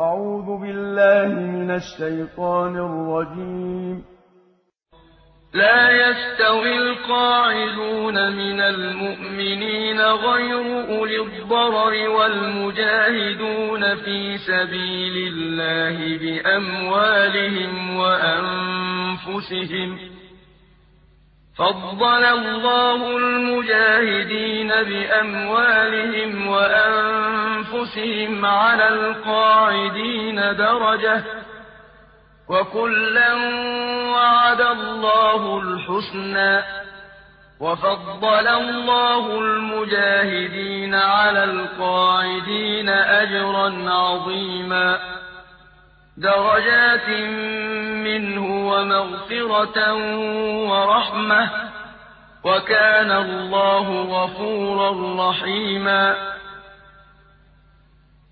أعوذ بالله من الشيطان الرجيم. لا يستوي القاعدون من المؤمنين غير أولي الضرر والمجاهدون في سبيل الله بأموالهم وأنفسهم. فضل الله المجاهدين بأموالهم وأنفسهم على القاعدين درجة وكلا وعد الله الحسنى وفضل الله المجاهدين على القاعدين أجرا عظيما. درجات منه ومغفرة ورحمة وكان الله غفورا رحيما.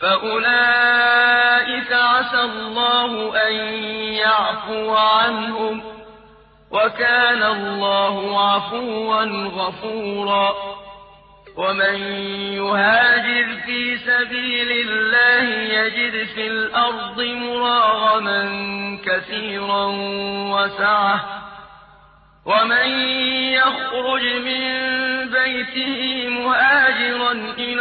فأولئك عسى الله أن يعفو عنهم وكان الله عفوا غفورا ومن يهاجر في سبيل الله يجد في الأرض مراغما كثيرا وسعه ومن يخرج من بيته مهاجرا